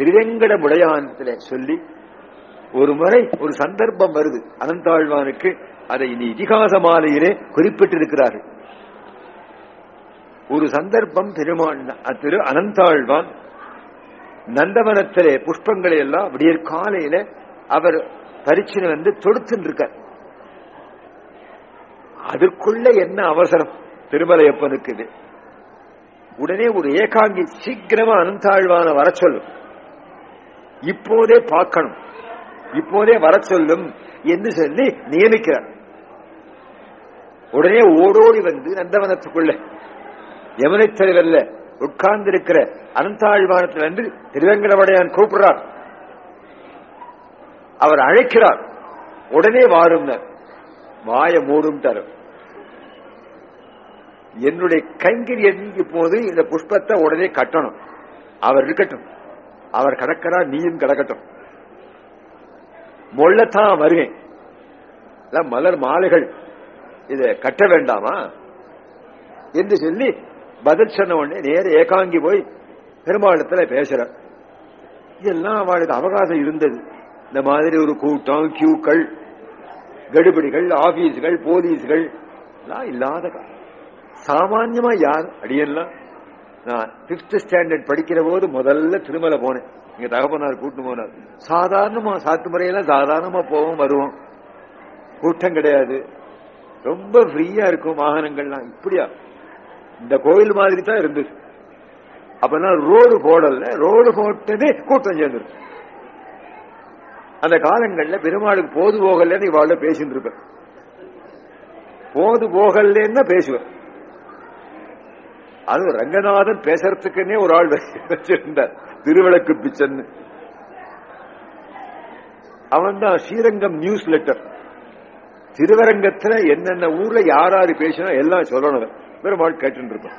திருவேங்கடமுடையானத்துல சொல்லி ஒரு முறை ஒரு சந்தர்ப்பம் வருது. அனந்தாழ்வானுக்கு அதை இனி இதிகாச மாலையிலே குறிப்பிட்டிருக்கிறார்கள். ஒரு சந்தர்ப்பம் பெருமான் திரு அனந்தாழ்வான் நந்தவனத்திலே புஷ்பங்களை எல்லாம் விடியற் காலையில அவர் பரிச்சனை வந்து தொடுத்துன்னு இருக்கார் அதற்குள்ள என்ன அவசரம்? திருமலையப்பனுக்கு உடனே ஒரு ஏகாங்கி சீக்கிரமா அனந்தாழ்வான வர சொல்லும். இப்போதே பார்க்கணும். இப்போதே வர சொல்லும் என்று சொல்லி நியமிக்கிறார். உடனே ஓடோடி வந்து நந்தவனத்துக்குள்ள யமுனை தலைவர்ல உட்கார்ந்து இருக்கிற அனந்தாழ்வானத்தில் வந்து திருவேங்கடவடையான் கூப்பிடுறார். அவர் அழைக்கிறார். உடனே வாரும் வாய மூடும் தரும் என்னுடைய கைங்கரியன் இப்போது இந்த புஷ்பத்தை உடனே கட்டணும். அவர் இருக்கட்டும். அவர் கடக்கிறார் நீயும் கடக்கட்டும். மொள்ளத்தான் வருவேன். மலர் மாலைகள். இதை கட்ட வேண்டாமா? என்று சொல்லி பதில் சொன்ன உடனே நேர ஏகாங்கி போய் பெருமாளத்துல பேசுற இதெல்லாம் அவளுக்கு அவகாசம் இருந்தது. இந்த மாதிரி ஒரு கூட்டம் கியூக்கள் கடுபிடிகள் ஆபீஸ்கள் போலீஸ்கள் எல்லாம் இல்லாத சாமான்யமா யார்? அடியெல்லாம் நான் பிப்த் ஸ்டாண்டர்ட் படிக்கிற போது முதல்ல திருமலை போனேன். எங்க தகப்பனார் கூட்டு போனார். சாதாரணமா சாத்து முறையெல்லாம் சாதாரணமா போவோம் வருவோம். கூட்டம் கிடையாது. ரொம்ப ஃப்ரீயா இருக்கும் வாகனங்கள்லாம். இப்படியா? இந்த கோயில் மாதிரி தான் இருந்தது. அப்பெல்லாம் ரோடு போடல. ரோடு போட்டது கூட்டம் சேர்ந்துருக்கு அந்த காலங்கள்ல பெருமாளுக்கு போது போகலன்னு இவாள பேசிட்டு இருப்பேன். போது போகலன்னா பேசுவேன். அது ரங்கநாதன் பேசுறதுக்குன்னே ஒரு ஆள் வச்சிருந்தார். திருவிளக்கு பிச்சன்னு. அவன் தான் ஸ்ரீரங்கம் நியூஸ் லெட்டர் திருவரங்கத்துல என்னென்ன ஊர்ல யாராரு பேசினா எல்லாம் சொல்லணும். பெருமாள் கேட்டு இருப்பான்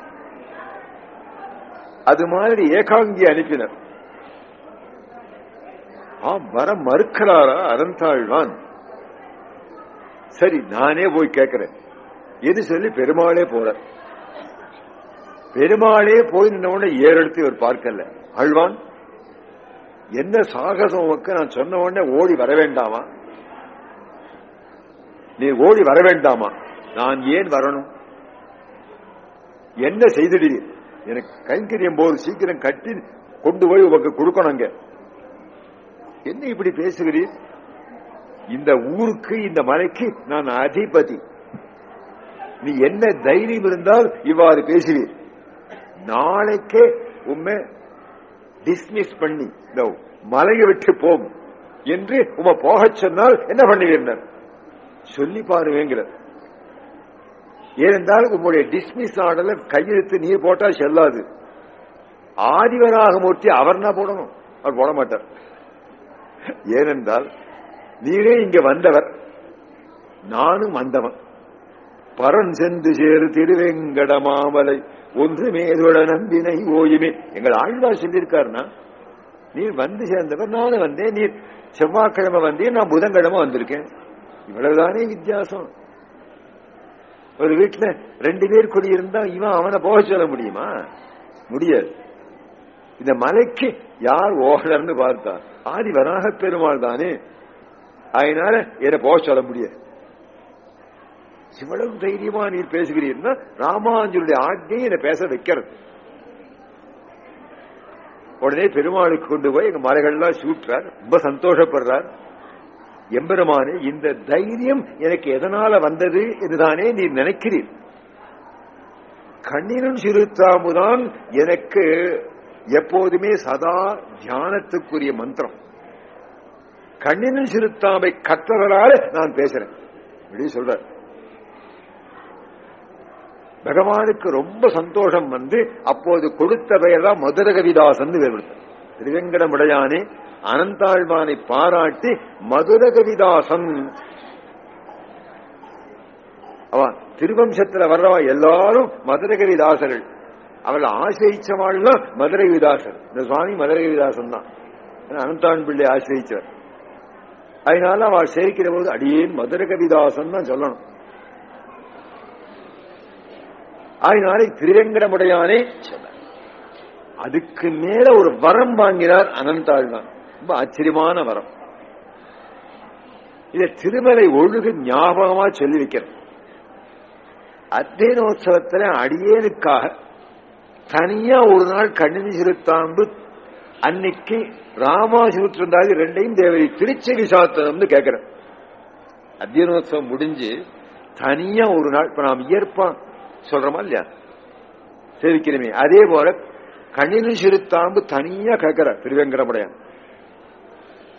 அது மாதிரி ஏகாங்கி அனுப்பினர். வர மறுக்கிறாரா அறந்தாழ்வான்? சரி நானே போய் கேட்கிறேன் எது சொல்லி பெருமாளே போற பெருமாளே போய் நின்ன ஏறெடுத்து இவர் பார்க்கல. ஆழ்வான் என்ன சாகசம் உனக்கு? நான் சொன்ன உடனே ஓடி வர வேண்டாமா? நீ ஓடி வர வேண்டாமா? நான் ஏன் வரணும்? என்ன செய்திடுவீர் எனக்கு கைங்கரியம் போது சீக்கிரம் கட்டி கொண்டு போய் உனக்கு கொடுக்கணுங்க என்ன இப்படி பேசுகிறீர் இந்த ஊருக்கு இந்த மலைக்கு நான் அதிபதி. நீ என்ன தைரியம் இருந்தால் இவ்வாறு பேசுவீர். நாளைக்கே உண்மை டிஸ்மிஸ் பண்ணி இந்த மலையை விட்டு போம் என்று உம போக சொன்னால் என்ன பண்ணுவீர்கள்? சொல்லி பாருவேங்கிற ஏனென்றால் உங்களுடைய டிஸ்மிஸ் ஆடல கையெழுத்து நீர் போட்டா செல்லாது. ஆதிவராக மூர்த்தி அவர் தான் போடணும்? அவர் போட மாட்டார். ஏனென்றால் நீரே இங்க வந்தவர் நானும் வந்தவன். பரன் சென்று சேரு திருவெங்கட மாமலை ஒன்று நம்பினை ஓயுமே. எங்கள் ஆழ்வார் சொல்லியிருக்காருன்னா நீர் வந்து சேர்ந்தவர் நானும் வந்தேன் நீர் செவ்வாய்க்கிழமை வந்தேன் நான் புதன்கிழமை வந்திருக்கேன். இவ்வளவுதானே வித்தியாசம். ஒரு வீட்டுல ரெண்டு பேர் குடியிருந்தா இவன் அவனை போக சொல்ல முடியுமா? முடியாது. இந்த மலைக்கு யார் ஓகலர்னு பார்த்தா ஆதி வராக பெருமாள் தானே. அதனால என்ன போக சொல்ல முடியாது. இவ்வளவு தைரியமா நீர் பேசுகிறீர்னா ராமானுஜருடைய ஆజ్ఞை என்னை பேச வைக்கிறது. உடனே பெருமாளுக்கு கொண்டு போய் எங்க மலைகள்லாம் சூட்டுறார் ரொம்ப சந்தோஷப்படுறார். எம்பெருமானே இந்த தைரியம் எனக்கு எதனால வந்தது என்றுதானே நீர் நினைக்கிறீர். கண்ணினும் சிறுத்தாமுதான் எனக்கு எப்போதுமே சதா தியானத்துக்குரிய மந்திரம். கண்ணினும் சிறுத்தாமை கற்றவரால நான் பேசுறேன். இப்படி சொல்றேன் பகவானுக்கு ரொம்ப சந்தோஷம் வந்து அப்போது கொடுத்த பெயர் தான் மதுர கவிதாசன் பேர் திருவெங்கடமுடையானே அனந்தாழ்வானை பாராட்டி மதுர கவிதாசன் அவன் திருவம்சத்துல வர்றவா எல்லாரும் மதுரகவிதாசர்கள். அவள் ஆசிரிச்சவாள்லாம் மதுரகவிதாசர். இந்த சுவாமி மதுரகவிதாசன் தான் அனந்தான் பிள்ளை ஆசிரிச்சவர் அதனால அவள் சேர்க்கிற போது அடியேன் மதுரகவிதாசன் தான் சொல்லணும். அதனால திருவேங்கடமுடையானே சொன்னார். அதுக்கு மேல ஒரு வரம் வாங்கினார் அனந்தாழ்வான் ரொம்ப ஆச்சரியமான வரம். இத திருமலை ஒழுகு ஞாபகமா சொல்லி வைக்கிறேன் அத்தியனோத்சவத்துல அடியேனுக்காக தனியா ஒரு நாள் கண்ணினி சிறுத்தாம்பு அன்னைக்கு ராமாசிருந்தாதி ரெண்டையும் தேவரி திருச்செவி சாத்தனம்னு கேட்கிறேன் அத்தியனோத்சவம் முடிஞ்சு தனியா ஒரு நாள் இப்ப நாம் இயற்பா சொல்றோமா இல்லையா? சேவிக்கிறமே அதே போல கணினி சிறுத்தாம்பு தனியா கேட்கற திருவேங்கடமுடையான்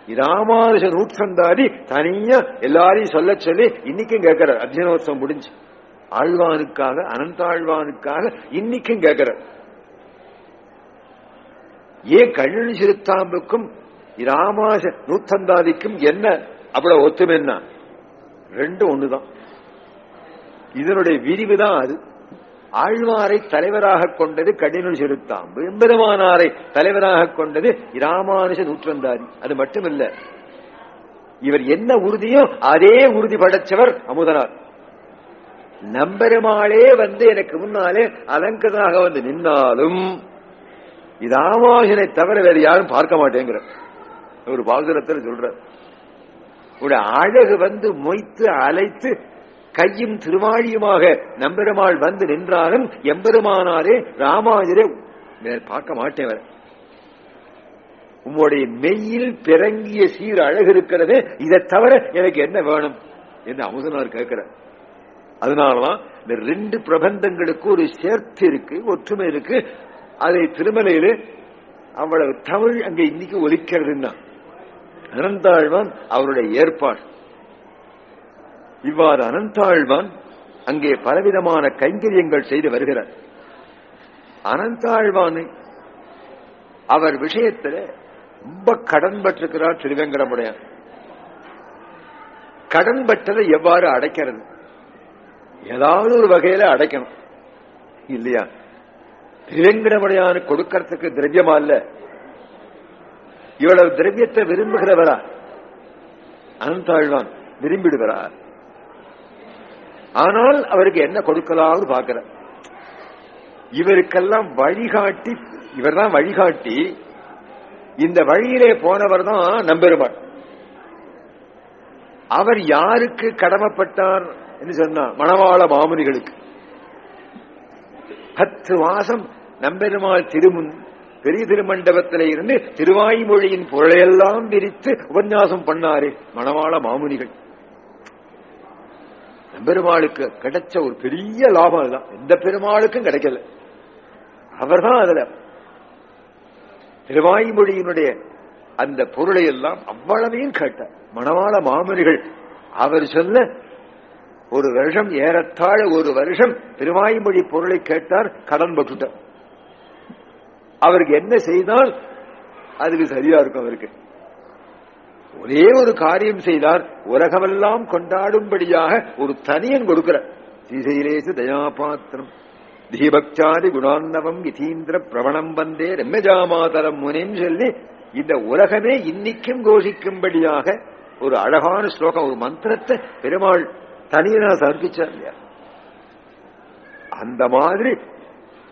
இராமானுஷ நூற்றந்தாதி தனியா எல்லாரையும் சொல்ல சொல்லி இன்னைக்கும் கேட்கிறார். அத்தியனோத்சவம் முடிஞ்சு. ஆழ்வானுக்காக அனந்தாழ்வானுக்காக இன்னைக்கும் கேட்கிறார். ஏன் கண்ணனி சிறுத்தாம்புக்கும் இராமானுஷ நூத்தந்தாதிக்கும் என்ன அவ்வளவு ஒத்துமைன்னா? ரெண்டும் ஒண்ணுதான். இதனுடைய விரிவுதான் அது. ஆழ்வாரை தலைவராக கொண்டது கடினல் செலுத்தாம்பு எம்பெருமானாரை தலைவராக கொண்டது இராமானுஷ நூற்றந்தாரி. அது மட்டுமில்ல இவர் என்ன உறுதியோ அதே உறுதி படைச்சவர் அமுதனார். நம்பெருமாளே வந்து எனக்கு முன்னாலே அலங்கதாக வந்து நின்னாலும் ராமானுஜனை தவிர வேறு யாரும் பார்க்க மாட்டேங்கிற ஒரு பாசுரத்தில் சொல்ற ஒரு அழகு வந்து மொய்த்து அலைத்து கையும் திருவாழியுமாக நம்பெருமாள் வந்து நின்றாலும் எம்பெருமானாரே ராமானுஜரே பார்க்க மாட்டேன் உங்களுடைய மெய்யில் பிறங்கிய சீர் அழகு இருக்கிறது இதை தவிர எனக்கு என்ன வேணும் என்று அமுதனார் கேட்கிறார். அதனாலதான் இந்த ரெண்டு பிரபந்தங்களுக்கு ஒரு சேர்த்து இருக்கு ஒற்றுமை இருக்கு. அதை திருமலையில அவ்வளவு தமிழ் அங்க இன்னைக்கு ஒலிக்கிறதுன்னா அனந்தாழ்வான் அவருடைய ஏற்பாடு. இவ்வாறு அனந்தாழ்வான் அங்கே பலவிதமான கைங்கரியங்கள் செய்து வருகிறார். அனந்தாழ்வானை அவர் விஷயத்துல ரொம்ப கடன் பட்டிருக்கிறார் திருவேங்கடமுடையான் கடன் பட்டதை எவ்வாறு அடைக்கிறது? ஏதாவது ஒரு வகையில அடைக்கணும். இல்லையா? திருவேங்கடமுடையானு கொடுக்கறதுக்கு திரவியமா இல்ல. இவ்வளவு திரவியத்தை விரும்புகிறவரா? அனந்தாழ்வான் விரும்பிடுகிறார். ஆனால் அவருக்கு என்ன கொடுக்கலாம்னு பாக்குற இவருக்கெல்லாம் வழிகாட்டி இவர் தான் வழிகாட்டி. இந்த வழியிலே போனவர் தான் நம்பெருமாள் அவர் யாருக்கு கடமைப்பட்டார் என்று சொன்னா மணவாள மாமுனிகளுக்கு. பத்து மாசம் நம்பெருமாள் திருமுன் பெரிய திருமண்டபத்தில இருந்து திருவாய்மொழியின் பொருளையெல்லாம் விரித்து உபன்யாசம் பண்ணாரு மணவாள மாமுனிகள். பெருமாளுக்கு கிடைச்ச ஒரு பெரிய லாபம் அதுதான். எந்த பெருமாளுக்கும் கிடைக்கல. அவர்தான் அதுல. திருவாய்மொழியினுடைய அந்த பொருளை எல்லாம் அவ்வளவையும் கேட்டார். மணவாள மாமனிகள் அவர் சொல்ல ஒரு வருஷம் ஏறத்தாழ ஒரு வருஷம் திருவாய்மொழி பொருளை கேட்டார் கடன் பட்டுட்டார். அவருக்கு என்ன செய்தால் அதுக்கு சரியா இருக்கும் அவருக்கு. ஒரே ஒரு காரியம் செய்தார். உலகமெல்லாம் கொண்டாடும்படியாக ஒரு தனியன் கொடுக்கிறார். ஸ்ரீசைலேசு தயாபாத்திரம். தீபக்சாதி குணாந்தவம் இதீந்திர பிரவணம் வந்தே ரம்மஜாமாதரம் முனின்னு சொல்லி இந்த உலகமே இன்னைக்கும் கோஷிக்கும்படியாக ஒரு அழகான ஸ்லோகம் ஒரு மந்திரத்தை பெருமாள் தனியனா சமர்ப்பிச்சார் இல்லையா? அந்த மாதிரி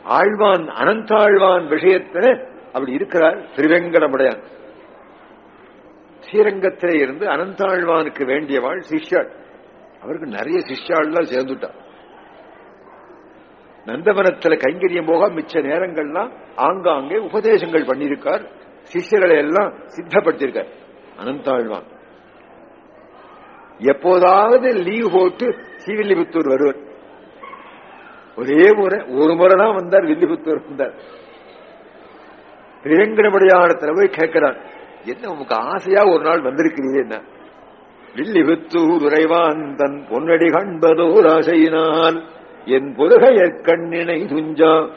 ஆழ்வான் அனந்தாழ்வான் விஷயத்துல அப்படி இருக்கிறார். திருவேங்கடமுடையான். ஸ்ரீரங்கத்திலே இருந்து அனந்தாழ்வானுக்கு வேண்டியவாள் சிஷ்யாள். அவருக்கு நிறைய சிஷ்யாள்லாம் சேர்ந்துட்டார் நந்தவனத்துல கைங்கரியம் போக மிச்ச நேரங்கள்லாம் ஆங்காங்கே உபதேசங்கள் பண்ணியிருக்கார். சிஷ்யர்களை எல்லாம் சித்தப்படுத்தியிருக்கார். அனந்தாழ்வான். எப்போதாவது லீவ் போட்டு ஸ்ரீவில்லிபுத்தூர் வருவர். ஒரே முறை ஒரு முறை தான் வந்தார் வில்லிபுத்தூர் வந்தார். திருவேங்கடமுடையானத்துல போய் கேட்கிறார். என்ன உனக்கு ஆசையா ஒரு நாள் வந்திருக்கிறீங்க என்ன? வில்லிபுத்தூர் உறைவான் தன் பொன்னடி கண்பதோர் ஆசையினால் என் புதுகையற் கண்ணினை துஞ்சா.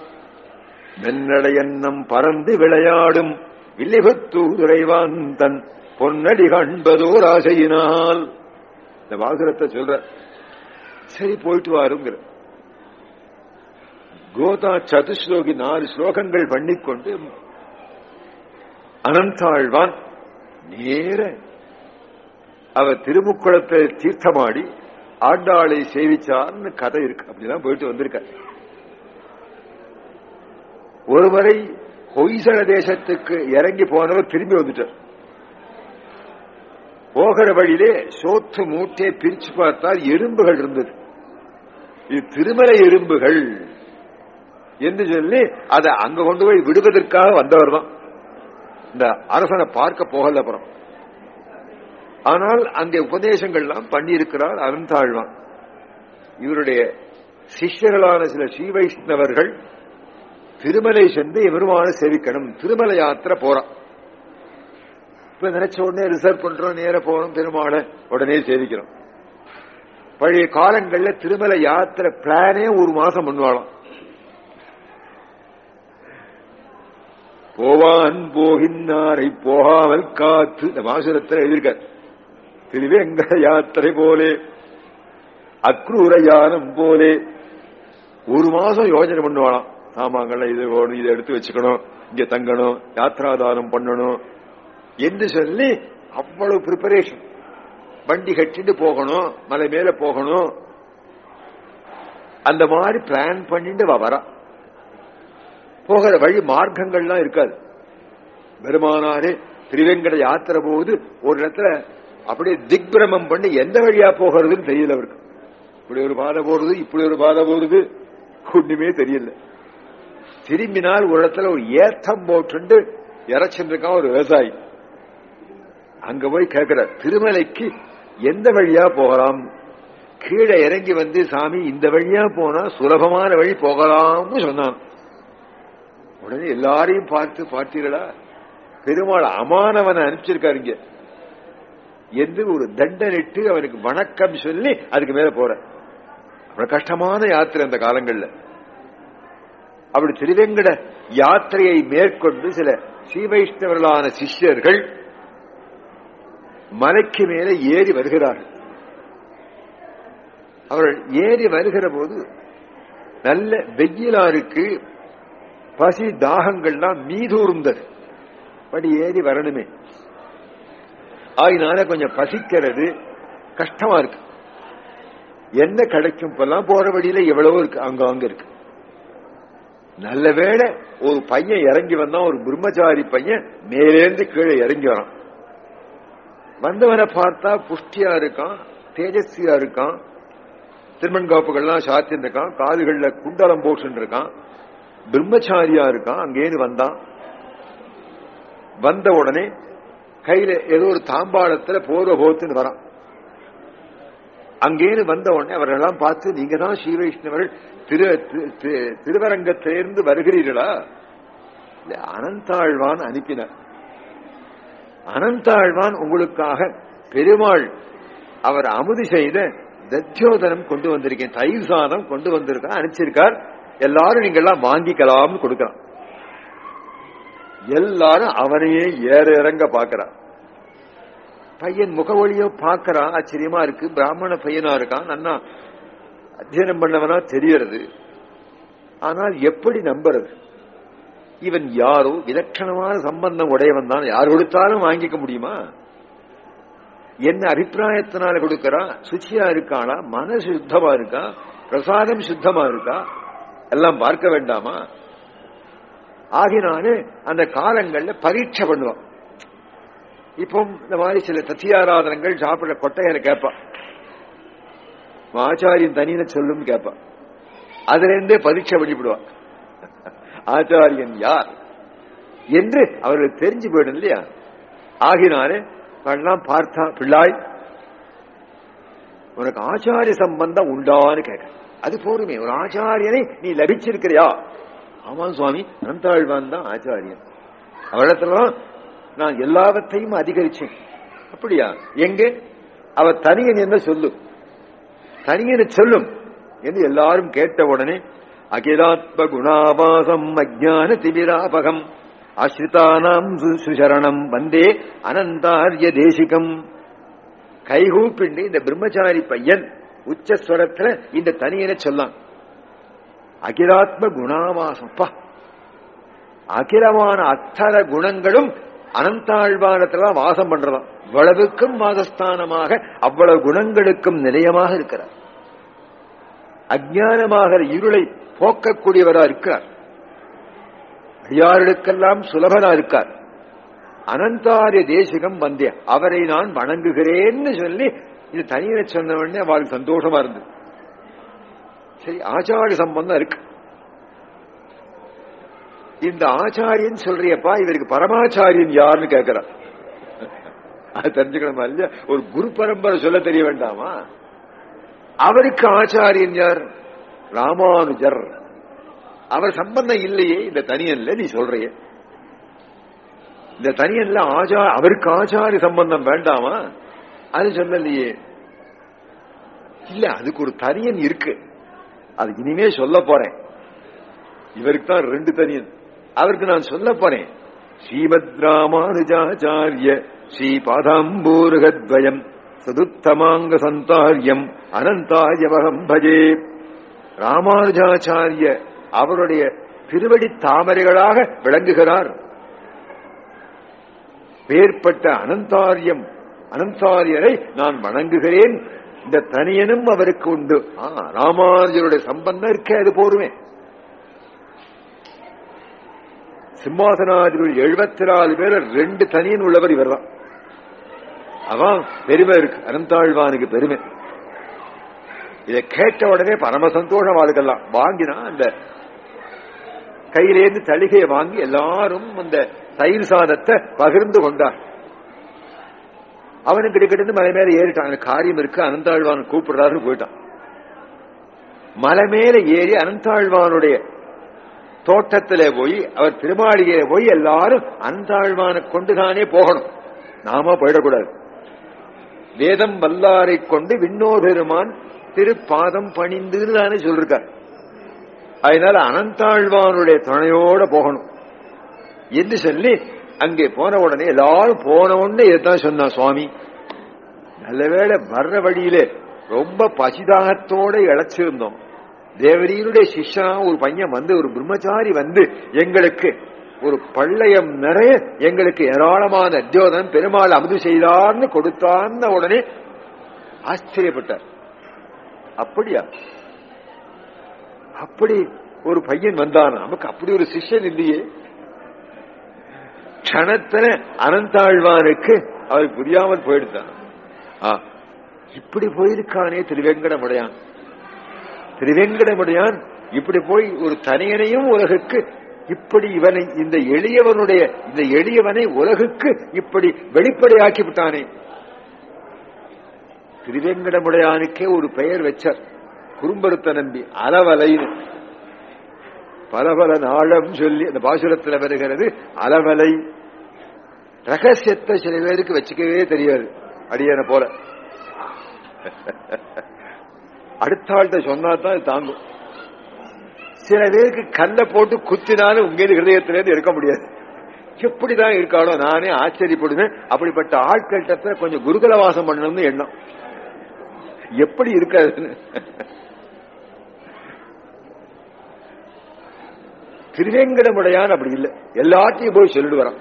மென்னடை எண்ணம் பறந்து விளையாடும் வில்லிபுத்தூர் உறைவான் தன் பொன்னடி கண்பதோர் ஆசையினால் இந்த வாசகத்தை சொல்ற. சரி போயிட்டு வாருங்கிற. கோதா சதுஸ்லோகி நாலு ஸ்லோகங்கள் பண்ணிக்கொண்டு அனந்தாழ்வான் நேர அவர் திருமுக்குளத்தை தீர்த்தமாடி ஆண்டாளை சேவிச்சார்னு கதை இருக்கு. அப்படிதான் போயிட்டு வந்திருக்க. ஒருவரை ஹொய்சல தேசத்துக்கு இறங்கி போனவர் திரும்பி வந்துட்டார். போகிற வழியிலே சோத்து மூட்டையை பிரிச்சு பார்த்தால் எறும்புகள் இருந்தது. இது திருமலை எறும்புகள் என்று சொல்லி அதை அங்க கொண்டு போய் விடுவதற்காக வந்தவர் தான் இந்த அரசனை பார்க்க போகல அப்புறம். ஆனால் அந்த உபதேசங்கள்லாம் பண்ணியிருக்கிறார் அருந்தாழ்வான் இவருடைய சிஷ்யர்களான சில ஸ்ரீ வைஷ்ணவர்கள் திருமலை சென்று எவருமான சேவிக்கணும். திருமலை யாத்திரை போறான். இப்ப நினைச்ச உடனே ரிசர்வ் பண்றோம் நேர போறோம் பெருமாளை உடனே சேவிக்கிறோம். பழைய காலங்கள்ல திருமலை யாத்திரை பிளானே ஒரு மாசம் பண்ணுவாளாம். போவான் போகின்னாரை போகாமல் காத்து. இந்த மாசுரத்தில் எழுதியிருக்க திருவேங்க யாத்திரை போலே அக்ரூர யானம் போலே. ஒரு மாசம் யோஜனை பண்ணுவாளாம். சாமான்கள் இது போகணும் இதை எடுத்து வச்சுக்கணும் இங்க தங்கணும் யாத்ராதானம் பண்ணணும். என்று சொல்லி அவ்வளவு ப்ரிப்பரேஷன் வண்டி கட்டிட்டு போகணும் மலை மேல போகணும். அந்த மாதிரி பிளான் பண்ணிட்டு வ- வரா. போகிற வழி மார்க்கங்கள்லாம் இருக்காது. பெருமானாரே திருவேங்கட யாத்திரை போகுது ஒரு இடத்துல அப்படியே திக்பிரமம் பண்ணி எந்த வழியா போகிறதுன்னு தெரியல அவருக்கு. இப்படி ஒரு பாதை போறது இப்படி ஒரு பாதை போறது ஒண்ணுமே தெரியல. திரும்பினால் ஒரு இடத்துல ஒரு ஏத்தம் போட்டு இறைச்சிருக்கான் ஒரு விவசாயி. அங்க போய் கேட்கிற திருமலைக்கு எந்த வழியா போகலாம்? கீழே இறங்கி வந்து சாமி இந்த வழியா போனா சுலபமான வழி போகலாம்னு சொன்னான். உடனே எல்லாரையும் பார்த்து பார்த்தீர்களா? பெருமாள் அமானவனை அனுப்பிச்சிருக்காரு இங்க. என்று ஒரு தண்டனிட்டு அவனுக்கு வணக்கம் சொல்லி அதுக்கு மேல போற. அவ்வளவு கஷ்டமான யாத்திரை அந்த காலங்கள்ல. அப்படி திருவேங்கட யாத்திரையை மேற்கொண்டு சில சீவைஷ்ணவர்களான சிஷ்யர்கள் மலைக்கு மேலே ஏறி வருகிறார்கள். அவர்கள் ஏறி வருகிற போது நல்ல வெயிலா இருக்கு பசி தாகங்கள்லாம் மீதூர்ந்தது படி ஏறி வரணுமே. ஆகினால கொஞ்சம் பசிக்கிறது கஷ்டமா இருக்கு. என்ன கிடைக்கும் இப்பெல்லாம் போற வழியில எவ்வளவோ இருக்கு அங்க அங்க இருக்கு. நல்ல வேளை ஒரு பையன் இறங்கி வந்தான் ஒரு பிரம்மச்சாரி பையன் மேலேந்து கீழே இறங்கி வரான். வந்தவனை பார்த்தா புஷ்டியா இருக்கான் தேஜஸ்வியா இருக்கான் திருமண்காப்புகள்லாம் சாத்தின்னு இருக்கான் காதுகள்ல குண்டலம் போட்டு இருக்கான் பிரம்மச்சாரியா இருக்கான் அங்கேன்னு வந்தான். வந்த உடனே கையில ஏதோ ஒரு தாம்பாளத்துல போர்வ போத்துன்னு வரான். அங்கேன்னு வந்த உடனே அவர்களெல்லாம் பார்த்து நீங்க தான் ஸ்ரீ வைஷ்ணவர்கள் திரு திருவரங்கத்திலிருந்து வருகிறீர்களா? இல்ல அனந்தாழ்வான் அனுப்பினார். அனந்தாழ்வான் உங்களுக்காக பெருமாள் அவர் அமுதி செய்த தத்யோதனம் கொண்டு வந்திருக்கேன் தயிர் சாதம் கொண்டு வந்திருக்கார் அனுப்பிச்சிருக்கார். எல்லாரும் நீங்க எல்லாம் வாங்கிக்கலாம்னு கொடுக்கறான். எல்லாரும் அவனையே ஏற இறங்க பாக்குறான் பையன் முகவழியோ பாக்குறான் ஆச்சரியமா இருக்கு. பிராமண பையனா இருக்கான். நன்னா அத்தியனம் பண்ணவனா தெரியறது. ஆனால் எப்படி நம்புறது? இவன் யாரோ விலட்சணமான சம்பந்தம் உடையவன் தான். யார் கொடுத்தாலும் வாங்கிக்க முடியுமா? என்ன அபிப்பிராயத்தினால கொடுக்கறா? சுச்சியா இருக்காளா? மனசு சுத்தமா இருக்கா? பிரசாதம் சுத்தமா இருக்கா? எல்லாம் பார்க்க வேண்டாமா? ஆகினானு அந்த காலங்கள்ல பரீட்சை பண்ணுவான். இப்போ இந்த மாதிரி சில சத்தியாராதனங்கள் சாப்பிட கொட்டையில கேட்பான். ஆச்சாரியன் தனியில சொல்லும் கேட்பான். அதுல இருந்தே பரீட்சை பண்ணிவிடுவான். ஆச்சாரியன் யார்? என்று அவர்களுக்கு தெரிஞ்சு போயிடும் இல்லையா? ஆகினாலே எல்லாம் பார்த்தா பிள்ளாய் உனக்கு ஆச்சாரிய சம்பந்தம் உண்டான்னு கேட்க அது போருமே. ஒரு ஆச்சாரியனை நீ லபிச்சிருக்கிறியா? ஆமா சுவாமி அனந்தாழ்வான் தான் ஆச்சாரியன். அவரிடத்துலதான் நான் எல்லாவற்றையும் அதிகரிச்சேன். அப்படியா? எங்க? அவ தனியன் என்ன சொல்லும் தனியனை சொல்லும் என்று எல்லாரும் கேட்ட உடனே அகிலாத்ம குணாபாசம் அஜான திபிராபகம் ஆசிரிதானாம் சுசரணம் வந்தே அனந்தாரிய தேசிகம். கைகூப்பிண்டு இந்த பிரம்மச்சாரி பையன் உச்சஸ்வரத்துல இந்த தனியனை சொல்லாம் அகிலாத்ம குணாவாசம். பா. அகிலமான அத்தர குணங்களும் அனந்தாழ்வானத்துல வாசம் பண்றதாம். இவ்வளவுக்கும் வாசஸ்தானமாக அவ்வளவு குணங்களுக்கும் நிலையமாக இருக்கிறார். அஜானமாக இருளை போக்கக்கூடியவரா இருக்கிறார். அடியார்களுக்கெல்லாம் சுலபனா இருக்கார். அனந்தாரிய தேசிகம் வந்தே அவரை நான் வணங்குகிறேன்னு சொல்லி இது தனியனை சொன்ன உடனே அவளுக்கு சந்தோஷமா இருந்தது. சரி ஆச்சாரிய சம்பந்தம் இருக்கு. இந்த ஆச்சாரியன் சொல்றியப்பா இவருக்கு பரமாச்சாரியன் யாருன்னு கேட்கிறார் அது தெரிஞ்சுக்கணுமா இல்லையா ஒரு குரு பரம்பரை சொல்ல தெரிய வேண்டாமா? அவருக்கு ஆச்சாரியன் யார்? ராமானுஜர். அவர் சம்பந்தம் இல்லையே இந்த தனியன்ல நீ சொல்றிய. இந்த தனியன்ல ஆச்சா அவருக்கு ஆச்சாரிய சம்பந்தம் வேண்டாமா? அது சொல்லலையே. இல்ல அதுக்கு ஒரு தனியன் இருக்கு. அது இனிமே சொல்ல போறேன். இவருக்கு தான் ரெண்டு தனியன். அவருக்கு நான் சொல்ல போறேன். ஸ்ரீமத் ராமானுஜாச்சாரிய ஸ்ரீ பாதாம்பூரகத்வயம் சதுத்தமாங்க சந்தாரியம் அனந்தாயவகம் பஜே. ராமானுஜாச்சாரிய அவருடைய திருவடி தாமரைகளாக விளங்குகிறார். பேர்பட்ட அனந்தாரியம் அனந்தாரியரை நான் வணங்குகிறேன். இந்த தனியனும் அவருக்கு உண்டு. ராமானுஜருடைய சம்பந்தம் இருக்கே அது போருமே. சிம்மாசனாதிபதி எழுபத்தி நாலு பேர் ரெண்டு தனியன் உள்ளவர் இவர்தான். அதான் பெருமை இருக்கு. அனந்தாழ்வானுக்கு பெருமை. இதை கேட்ட உடனே பரம சந்தோஷம் ஆளுக்கெல்லாம் வாங்கினா அந்த கையிலேருந்து தளிகையை வாங்கி எல்லாரும் அந்த தயிர் சாதத்தை பகிர்ந்து கொண்டார். அவனுக்கு கிட்டக்கிட்டு மலை மேல ஏறிட்டான். காரியம் இருக்கு. அனந்தாழ்வான் கூப்பிடுறாருன்னு போயிட்டான். மலை மேல ஏறி அனந்தாழ்வானுடைய தோட்டத்திலே போய் அவர் திருமாளிகையில போய் எல்லாரும் அனந்தாழ்வானை கொண்டுதானே போகணும். நாம போயிடக்கூடாது. வேதம் வல்லாரை கொண்டு விண்ணோர் பெருமான் திருப்பாதம் பணிந்துன்னு தானே சொல்லிருக்கார். அதனால அனந்தாழ்வானுடைய துணையோட போகணும். என்று சொல்லி அங்கே போன உடனே எல்லாரும் போன உடனே இதைத்தான் சொன்னா சுவாமி. நல்லவேளை வர்ற வழியிலே ரொம்ப பசிதாகத்தோட இழைச்சிருந்தோம். தேவரீருடைய சிஷ்யா ஒரு பையன் வந்து ஒரு பிரம்மச்சாரி வந்து எங்களுக்கு ஒரு பள்ளையம் நிறைய எங்களுக்கு ஏராளமான அத்தியோதனம் பெருமாள் அமுது செய்தார்னு கொடுத்தார்ன உடனே ஆச்சரியப்பட்டார். அப்படியா? அப்படி ஒரு பையன் வந்தான். நமக்கு அப்படி ஒரு சிஷ்யன் இல்லையே. கணத்துல அனந்தாழ்வானுக்கு அவர் புரியாமல் போயிடுதான். இப்படி போயிருக்கானே திருவேங்கடமுடையான். திருவேங்கடமுடையான் இப்படி போய் ஒரு தனியனையும் உலகுக்கு இப்படி இவனை இந்த எளியவனுடைய இந்த எளியவனை உலகுக்கு இப்படி வெளிப்படையாக்கி விட்டானே. திருவேங்கடமுடையானுக்கே ஒரு பெயர் வச்சார். குறும்பருத்த நம்பி அலவலைன்னு. பல பல நாளம் சொல்லி அந்த பாசுரத்தில் வருகிறது அலவலை ரகசியத்தை சில பேருக்கு வச்சுக்கவே தெரியாது அடியனை போல. அடுத்த ஆள்கிட்ட சொன்னா தான் இது தாங்கும். சில பேருக்கு கல்ல போட்டு குத்தினாலும் உங்க ஹிருதயத்திலேருந்து எடுக்க முடியாது. எப்படிதான் இருக்காளோ நானே ஆச்சரியப்படுவேன். அப்படிப்பட்ட ஆட்கள்கிட்ட கொஞ்சம் குருகுல வாசம் பண்ணணும்னு எண்ணம். எப்படி இருக்காதுன்னு திருவேங்கடமுடையான் அப்படி இல்லை. எல்லாத்தையும் போய் சொல்லிட்டு வரான்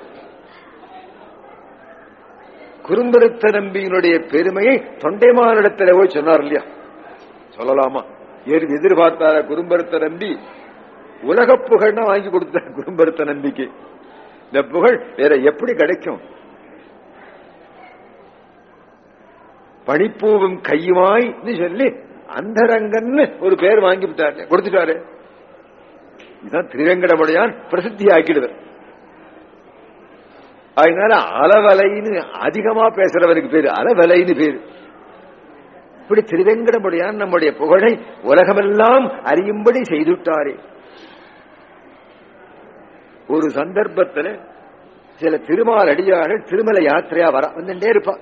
குறும்பருத்த நம்பியினுடைய பெருமையை தொண்டைமானிடத்தில் போய் சொன்னார் இல்லையா? சொல்லலாமா? ஏறி எதிர்பார்த்தார குறும்பருத்த நம்பி உலக புகழ்னா வாங்கி கொடுத்தார் குறும்பருத்த நம்பிக்கை. இந்த புகழ் வேற எப்படி கிடைக்கும்? பனிப்பூவும் கையுமாய் சொல்லி அந்தரங்கன்னு ஒரு பேர் வாங்கி கொடுத்துட்டாரு. இதான் திருவேங்கடமுடையான் பிரசித்தி ஆக்கிடுவர் அதனால அளவலைன்னு அதிகமா பேசுறவருக்கு பேரு அளவலைன்னு பேரு. இப்படி திருவேங்கடமுடையான் நம்முடைய புகழை உலகமெல்லாம் அறியும்படி செய்துட்டாரே. ஒரு சந்தர்ப்பத்துல சில திருமால் அடியார்கள் திருமலை யாத்திரையா வர வந்துட்டே இருப்பா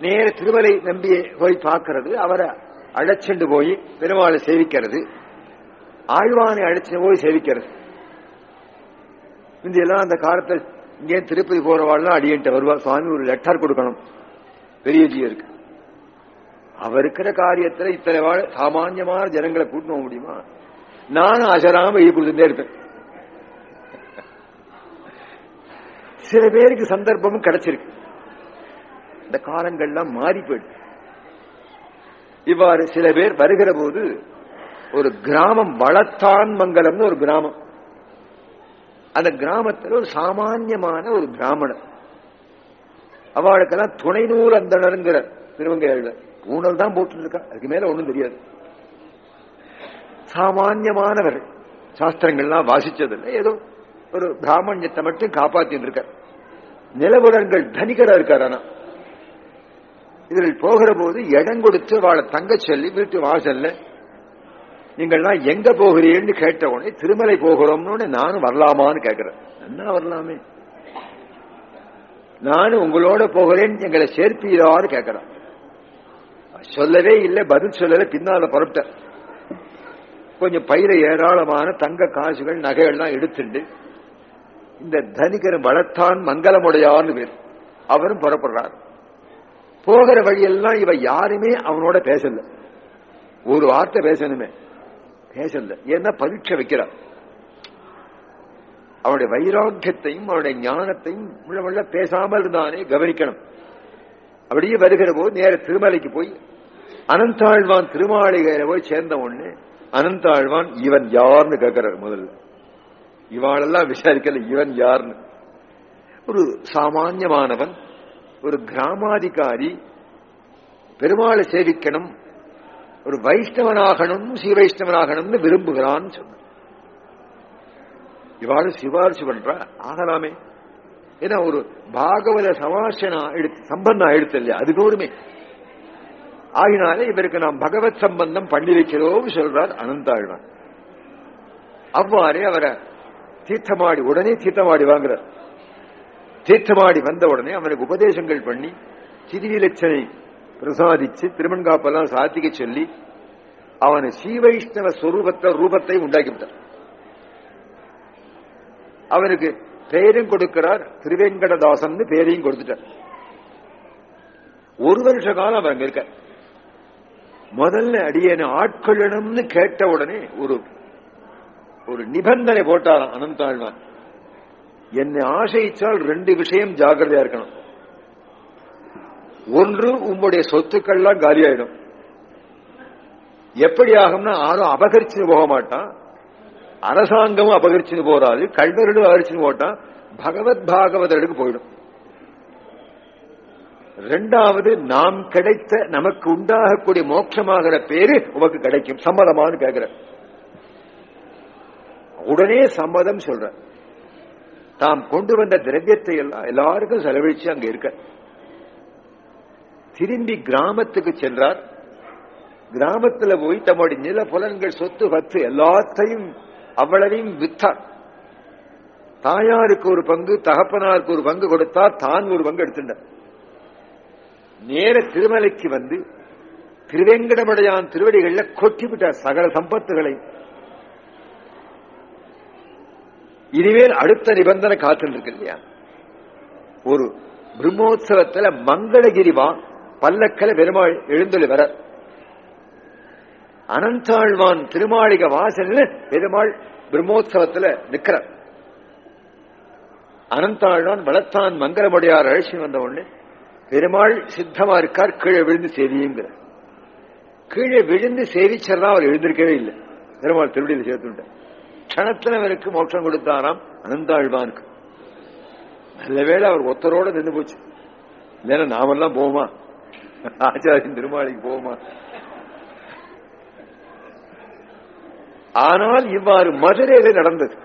நேர திருமலை நம்பியை போய் பார்க்கறது அவரை அழைச்செண்டு போய் பெருமாளை சேவிக்கிறது. ஆழ்வானை அழைச்சு போய் சேவிக்கிறது. இந்த எல்லாம் அந்த காலத்தில் இங்கே திருப்பதி போறவாள்லாம் அடியன்ட்டு வருவா. சுவாமி ஒரு லெட்டர் கொடுக்கணும். பெரியஜியருக்கு அவர் இருக்கிற காரியத்துல இத்தனை வாழ் சாமான்யமான ஜனங்களை கூட்டணும் முடியுமா? நானும் அசராம எழுதி கொடுத்துட்டே இருப்பேன். சில பேருக்கு சந்தர்ப்பமும் கிடைச்சிருக்கு. இந்த காலங்கள்லாம் மாறி போயிடுது. இவ்வாறு சில பேர் வருகிற போது ஒரு கிராமம் வளத்தான் மங்கலம்னு ஒரு கிராமம். அந்த கிராமத்தில் ஒரு சாமான்யமான ஒரு பிராமணர். அவளுக்கெல்லாம் துணை நூல் அந்தனருங்கிற திருவங்கையாள் ஊழல் தான் போட்டு இருக்கா அதுக்கு மேல ஒண்ணும் தெரியாது. சாமான்யமானவர்கள். சாஸ்திரங்கள்லாம் வாசிச்சதில்லை ஏதோ ஒரு பிராமணியத்தை மட்டும் காப்பாத்தின்னு இருக்கார் நிலவுடன்கள் தனிகரா இருக்கார் ஆனா. இதில் போகிற போது இடம் கொடுத்து வாழை தங்க சொல்லி வீட்டு வாசல்ல நீங்கள்லாம் எங்க போகிறீன்னு கேட்ட உடனே திருமலை போகிறோம்னு நானும் வரலாமான்னு கேட்கிறேன் என்ன வரலாமே. நானும் உங்களோட போகிறேன் எங்களை சேர்ப்பீரான்னு கேட்கிறேன் சொல்லவே இல்லை பதில் சொல்லல பின்னால புறப்பட்டேன். கொஞ்சம் பயிர ஏராளமான தங்க காசுகள் நகைகள்லாம் எடுத்துண்டு இந்த தனிகர் வளர்த்தான் மங்களமுடையான்னு பேர். அவரும் புறப்படுறார். போகிற வழியெல்லாம் இவ யாருமே அவனோட பேசல. ஒரு வார்த்தை பேசணுமே. பேசல. ஏன்னா பரீட்சை வைக்கிறார் அவனுடைய வைராக்கியத்தையும் அவனுடைய ஞானத்தையும் உள்ள உள்ள பேசாமல் இருந்தானே கவனிக்கணும். அப்படியே வருகிற போது நேர திருமலைக்கு போய் அனந்தாழ்வான் திருமாளிகையில போய் சேர்ந்த உடனே அனந்தாழ்வான் இவன் யார்னு கேட்கிறார் முதல்ல. இவாளெல்லாம் விசாரிக்கல இவன் யார்னு. ஒரு சாமான்யமானவன் ஒரு கிராமாதிகாரி பெருமாளை சேவிக்கணும் ஒரு வைஷ்ணவனாகணும் ஸ்ரீ வைஷ்ணவனாகணும்னு விரும்புகிறான்னு சொன்ன இவ்வாறு சிபாரிசு பண்றா ஆகலாமே. ஏன்னா ஒரு பாகவத சமாசனா எடுத்து சம்பந்தம் எடுத்து இல்லையா அது போருமே ஆகினாலே இவருக்கு நாம் பகவத் சம்பந்தம் பண்ணி வைக்கிறோம் சொல்றார் அனந்தாழ்வார். அவ்வாறே அவரை தீர்த்தமாடி உடனே தீர்த்தமாடி வாங்குறார். தீர்த்தமாடி வந்த உடனே அவனுக்கு உபதேசங்கள் பண்ணி சிதிவிலட்சனை பிரசாதிச்சு திருமண்காப்பெல்லாம் சாத்திக்க சொல்லி அவனை ஸ்ரீவைஷ்ணவ ஸ்வரூபத்தை ரூபத்தை உண்டாக்கிவிட்டார் அவனுக்கு பெயரும் கொடுக்கிறார் திருவேங்கடதாசன் பெயரையும் கொடுத்துட்டார். ஒரு வருஷ காலம் அவன் அங்க இருக்க. முதல்ல அடியனை ஆட்கொள்ளணும்னு கேட்ட உடனே ஒரு ஒரு நிபந்தனை போட்டாராம் அனந்தாழ்வான் என்னை ஆசைச்சால் ரெண்டு விஷயம் ஜாகிரதையா இருக்கணும். ஒன்று உங்களுடைய சொத்துக்கள்லாம் காலியாயிடும். எப்படி ஆகும்னா யாரும் அபகரிச்சு போக மாட்டான். அரசாங்கமும் அபகரிச்சுன்னு போறாது கல்வர்களும் அபகரிச்சுன்னு போட்டான் பகவத் பாகவதர்களுக்கு போயிடும். ரெண்டாவது நாம் கிடைத்த நமக்கு உண்டாகக்கூடிய மோட்சமாகிற பேரு உமக்கு கிடைக்கும். சம்மதமானு கேட்கிற உடனே சம்மதம் சொல்ற தாம் கொண்டு வந்த திரவியத்தை எல்லாம் எல்லாருக்கும் செலவழிச்சு அங்க இருக்க. திரும்பி கிராமத்துக்கு சென்றார். கிராமத்துல போய் தம்முடைய நில புலன்கள் சொத்து பத்து எல்லாத்தையும் அவ்வளவையும் வித்தார். தாயாருக்கு ஒரு பங்கு தகப்பனாருக்கு ஒரு பங்கு கொடுத்தார். தான் ஒரு பங்கு எடுத்துட்டார் நேர திருமலைக்கு வந்து திருவேங்கடமடையான் திருவடிகள்ல கொட்டிவிட்டார் சகல சம்பத்துகளை. இனிமேல் அடுத்த நிபந்தனை காத்துட்டு இருக்கு இல்லையா? ஒரு பிரம்மோத்சவத்துல மங்களகிரிவா பல்லக்கல பெருமாள் எழுந்தொழி வர. அனந்தாழ்வான் திருமாளிக வாசல்ல பெருமாள் பிரம்மோத்சவத்துல நிக்கிறார் அனந்தாழ்வான் வளத்தான் மங்களமுடையார் அழைச்சி வந்த உடனே பெருமாள் சித்தமா இருக்கார் கீழே விழுந்து சேவியுங்கிற கீழே விழுந்து சேவிச்சதான் அவர் எழுந்திருக்கவே இல்லை. பெருமாள் திருவடியில் சேர்த்துட்ட கணத்துல அவருக்கு மோட்சம் கொடுத்தாராம் அனந்தாழ்வானுக்கு. நல்ல வேளை அவர் ஒத்தரோட நின்று போச்சு. இல்லைன்னா நாமெல்லாம் போவோமா? ஆச்சாரியன் திருமாளிக்கு போமா ஆனால் இவ்வாறு மதுரையில நடந்தது.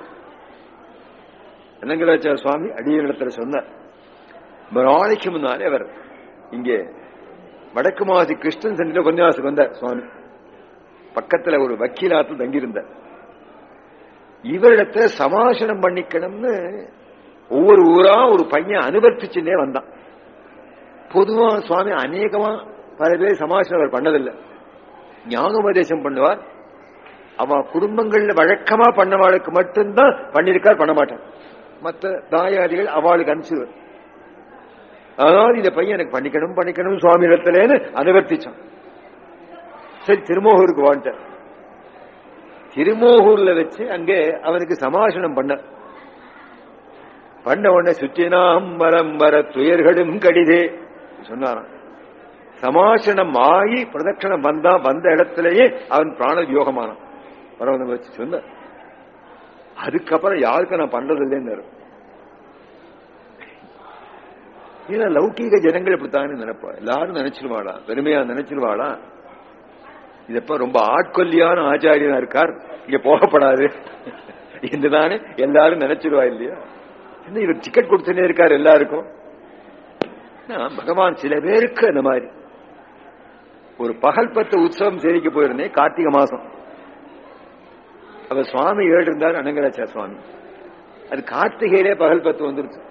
என்னங்கராச்சார சுவாமி? அடியிடத்துல சொன்னார். நாளைக்கு முன்னாலே அவர் இங்கே வடக்கு மாசி கிருஷ்ணன் சந்தில கொஞ்சாசுக்கு வந்தார் சுவாமி. பக்கத்துல ஒரு வக்கீலாத்தில் தங்கியிருந்தார். இவரிடத்துல சமாசனம் பண்ணிக்கணும்னு ஒவ்வொரு ஊரா ஒரு பையன் அனுவர்த்திச்சுட்டே வந்தான். பொதுவா சுவாமி அநேகமா பல பேர் சமாசனம் அவர் பண்ணதில்லை. ஞானோபதேசம் பண்ணுவார். அவ குடும்பங்கள்ல வழக்கமா பண்ணவாளுக்கு மட்டும்தான் பண்ணிருக்கார் பண்ண மாட்டார் மற்ற தாயாதிகள் அவளுக்கு அனுப்பிச்சுவர் அதாவது இந்த பையன் எனக்கு பண்ணிக்கணும் பண்ணிக்கணும் சுவாமி இடத்துலன்னு அனுவர்த்திச்சான். சரி திருமோகூருக்கு வாழ்ந்தார். திருமோகூர்ல வச்சு அங்கே அவனுக்கு சமாசனம் பண்ண. பண்ண உடனே சுற்றினாம் வரம் வர துயர்களும் கடிதே. சொன்னாராம். சமாசனம் ஆகி பிரதட்சணம் வந்தா வந்த இடத்திலேயே அவன் பிராண யோகமானான் வச்சு சொன்ன. அதுக்கப்புறம் யாருக்கும் நான் பண்றது இல்லைன்னு ஏன்னா லௌகீக ஜனங்கள் இப்படித்தானே நினைப்பா. எல்லாரும் நினைச்சிருவாளா? பெருமையா நினைச்சிருவாளா? இதப்ப ரொம்ப ஆட்கொல்லியான ஆச்சாரியனா இருக்கார். இங்க போகப்படாது. என்றுதானே எல்லாரும் நினைச்சிருவா இல்லையா? என்ன இவர் டிக்கெட் கொடுத்துனே இருக்கார் எல்லாருக்கும்? பகவான் சில பேருக்கு அந்த மாதிரி. ஒரு பகல் பத்து உற்சவம் சேரிக்க போயிருந்தேன் கார்த்திகை மாசம். அவ சுவாமி ஏழு இருந்தார் அனங்கராச்சா சுவாமி. அது கார்த்திகையிலே பகல் பத்து வந்துருச்சு.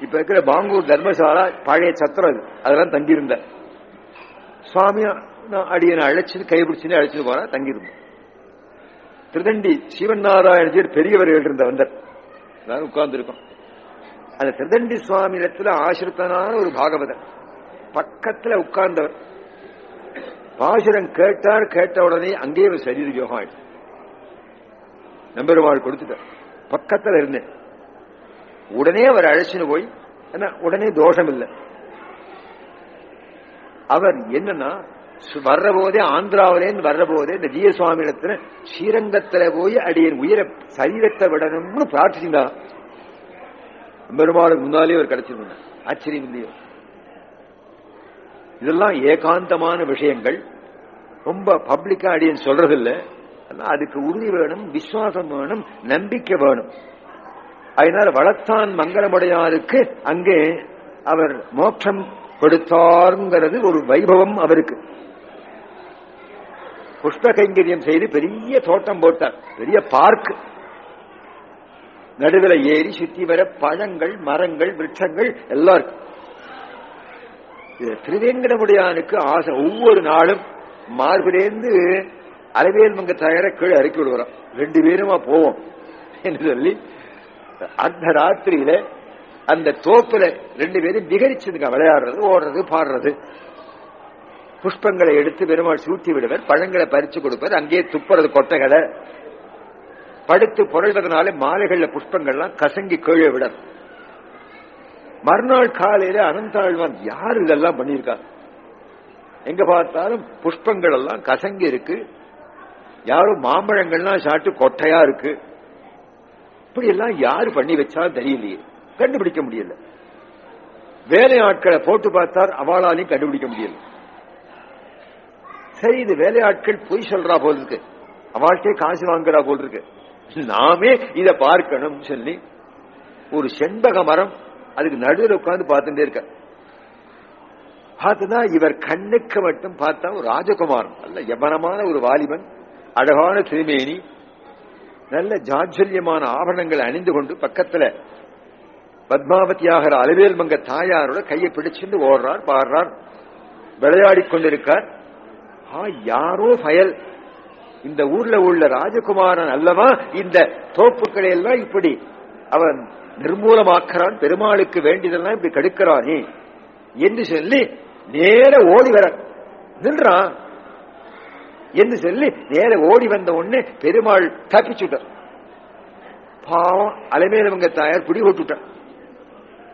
இப்ப இருக்கிற பாங்கூர் தர்மசாலா பழைய சத்திரம் அது. அதெல்லாம் தங்கியிருந்த சுவாமியா நான் அடியனை அழைச்சு கைபிடிச்சுன்னு அழைச்சிட்டு போனா தங்கியிருந்தேன். திருதண்டி சிவன் நாராயணஜியர் பெரியவர் இருந்த வந்தார். உட்கார்ந்து இருக்கோம் அந்த திருதண்டி சுவாமி இடத்துல ஆசிரித்தனான ஒரு பாகவதன் பக்கத்துல உட்கார்ந்தவர். பாசுரம் கேட்டார் கேட்ட உடனே அங்கேயே ஒரு சரீர யோகம் ஆயிடுச்சு. நம்பெருமாள் கொடுத்துட்டார். பக்கத்துல இருந்தேன். உடனே அவர் அழைச்சின்னு போய் உடனே தோஷம் இல்லை. அவர் என்னன்னா வர்ற போதே ஆந்திராவிலேருந்து வர்ற போதே இந்த ஜிய இடத்துல ஸ்ரீரங்கத்துல போய் அடியின் உயிரை சரீரத்தை விடணும்னு பிரார்த்திச்சிருந்தான் பெருமாளுக்கு முன்னாலே அவர் கிடைச்சிருந்தார். ஆச்சரியம் இல்லையோ இதெல்லாம் ஏகாந்தமான விஷயங்கள். ரொம்ப பப்ளிக்கா அடியன் சொல்றதில்லை. அதுக்கு உறுதி வேணும் விசுவாசம் வேணும் நம்பிக்கை வேணும். அதனால வளர்த்தான் மங்களமுடையாருக்கு அங்கே அவர் மோட்சம் கொடுத்தாருங்கிறது ஒரு வைபவம் அவருக்கு. புஷ்ப கைங்கரியம் செய்து பெரிய தோட்டம் போட்டார். பெரிய பார்க் நடுவில் ஏறி சுத்தி வர பழங்கள் மரங்கள் விருட்சங்கள் எல்லாம் இருக்கு. திருவேங்கடமுடையானுக்கு ஆசை. ஒவ்வொரு நாளும் மார்பிலேந்து அரவேல் மங்க தயார கீழே இறக்கி விடுவோம் ரெண்டு பேருமா போவோம் என்று சொல்லி அந்த ராத்திரியில அந்த தோப்புல ரெண்டு பேரும் விகரிச்சதுங்க விளையாடுறது ஓடுறது பாடுறது. புஷ்பங்களை எடுத்து பெருமாள் சூட்டி விடுவர் பழங்களை பறிச்சு கொடுப்பர் அங்கேயே துப்புறது கொட்டைகளை. படுத்து புரள்வதனால மாலைகள்ல புஷ்பங்கள்லாம் கசங்கி கீழே விட மறுநாள் காலையில அனந்தாழ்வான் யார் இதெல்லாம் பண்ணியிருக்காங்க எங்க பார்த்தாலும் புஷ்பங்கள் எல்லாம் கசங்கி இருக்கு. யாரும் மாம்பழங்கள்லாம் சாப்பிட்டு கொட்டையா இருக்கு. இப்படி எல்லாம் யாரு பண்ணி வச்சாலும் தெரியலையே. கண்டுபிடிக்க முடியல. வேலை ஆட்களை போட்டு பார்த்தார் அவளாலையும் கண்டுபிடிக்க முடியல. சரி இது வேலையாட்கள் பொய் சொல்றா போல் இருக்கு. அவள்கிட்டே காசு வாங்குறா போல் இருக்கு. நாமே இத பார்க்கணும் சொல்லி ஒரு செண்பக மரம் அதுக்கு நடுவில் உட்கார்ந்து பார்த்துட்டே இருக்க. பார்த்துதான் இவர் கண்ணுக்கு மட்டும் பார்த்தா ஒரு ராஜகுமாரன் நல்ல யபனமான ஒரு வாலிபன் அழகான திருமேனி நல்ல ஜாஜல்யமான ஆபரணங்களை அணிந்து கொண்டு பக்கத்துல பத்மாவதியாகிற அலவேல் மங்க தாயாரோட கையை பிடிச்சிருந்து ஓடுறார் பாடுறார் விளையாடி கொண்டிருக்கார். யாரோ பயல் இந்த ஊர்ல உள்ள ராஜகுமாரன் அல்லவா? இந்த தோப்புக்களை எல்லாம் இப்படி அவன் நிர்மூலமாக்குறான் பெருமாளுக்கு வேண்டியதெல்லாம் இப்படி கெடுக்கிறானே என்று சொல்லி நேர ஓடி வர நின்றான். என்று சொல்லி நேர ஓடி வந்த உடனே பெருமாள் தப்பிச்சுட்டார். பாவம் அலைமேலவங்க தாயார் பிடி போட்டுட்டார்.